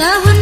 Tahun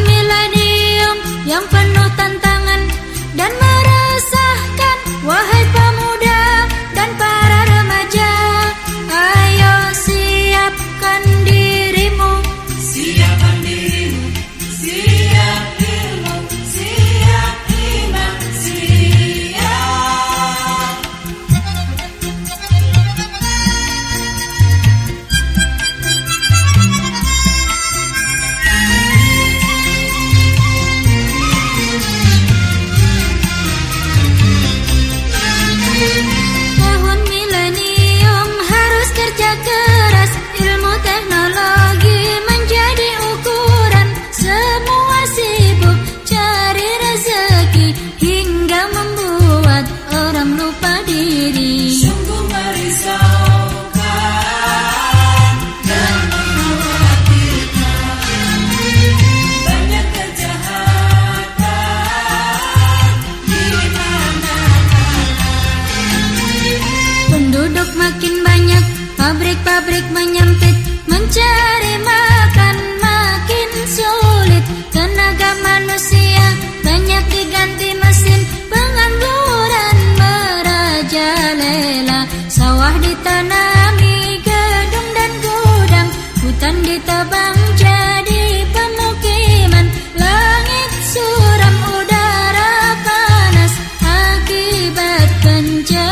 Pabrik-pabrik menyempit Mencari makan makin sulit. Tenaga manusia banyak diganti mesin Pengangguran merajalela Sawah ditanami gedung dan gudang Hutan ditebang jadi pemukiman. Langit suram udara panas Akibat pencemaran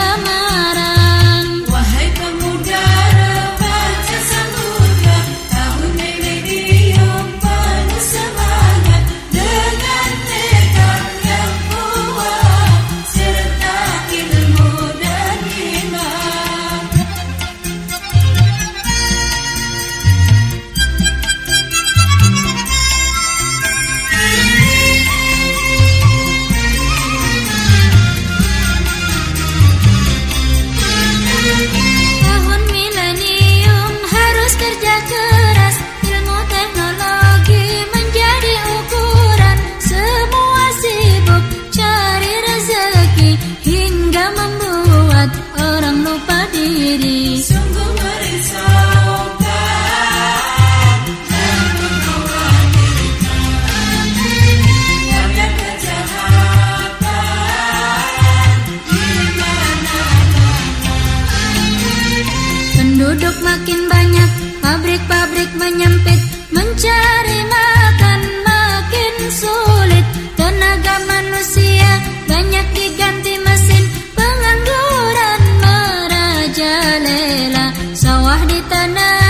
Hingga membuat orang lupa diri. Sungguh merisaukan dan mengkhawatirkan Banyak kejahatan. Di mana-mana Penduduk makin banyak Pabrik-pabrik menyempit Mencari makan Sawah